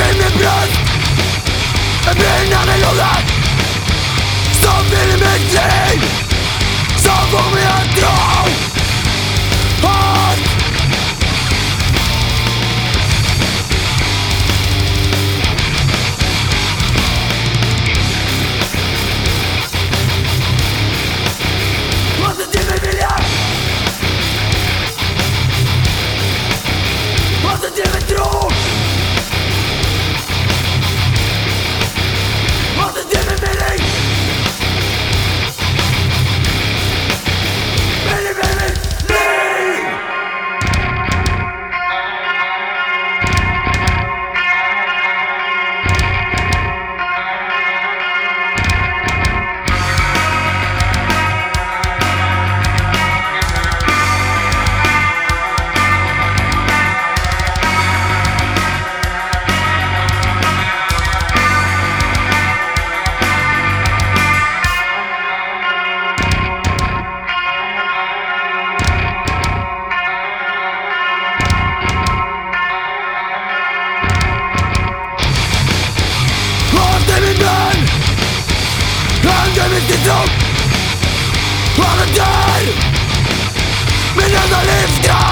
Give me breath And bring down the Fifty-two a en dörr Min enda